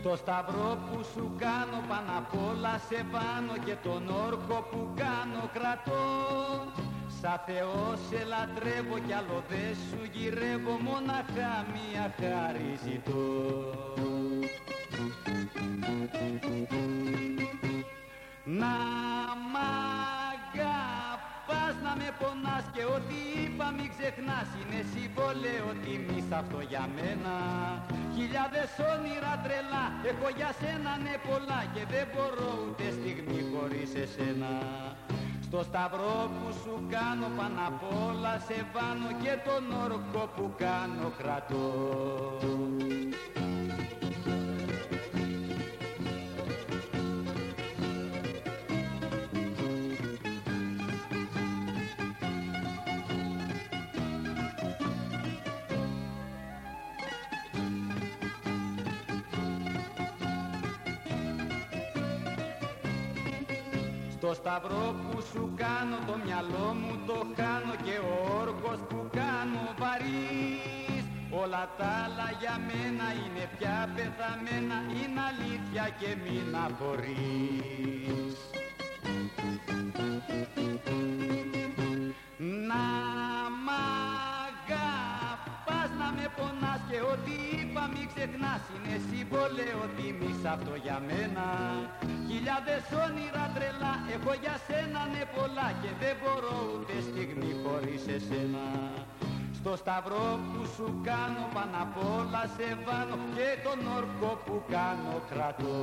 Στο σταυρό που σου κάνω πάνω απ' όλα σε βάνω και τον όρκο που κάνω κρατώ. Σα Θεό σε λατρεύω κι άλλο δε σου γυρεύω μοναχά μια χάρη ζητώ. Να πονάς και ό,τι είπα μην ξεχνάς. Είναι συμβόλαιο τιμής αυτό για μένα. Χιλιάδες όνειρα τρελά έχω για σένα ναι πολλά και δεν μπορώ ούτε στιγμή χωρίς εσένα. Στο σταυρό που σου κάνω πάνω απ' όλα σε βάνω και τον όρκο που κάνω κρατώ Στο σταυρό που σου κάνω το μυαλό μου το χάνω και ο όρκος που κάνω βαρύς. Όλα τα άλλα για μένα είναι πια πεθαμένα Είναι αλήθεια και μην απορείς. Να μ' αγαπάς να με πονάς και ό,τι είπα μην ξεχνάς. Είναι συμβολέο τιμής αυτό για μένα. Χιλιάδες όνειρα τρελά έχω για σένα ναι πολλά Και δεν μπορώ ούτε στιγμή χωρίς εσένα. Στο σταυρό που σου κάνω πάνω απ' όλα σε βάνω Και τον όρκο που κάνω κρατώ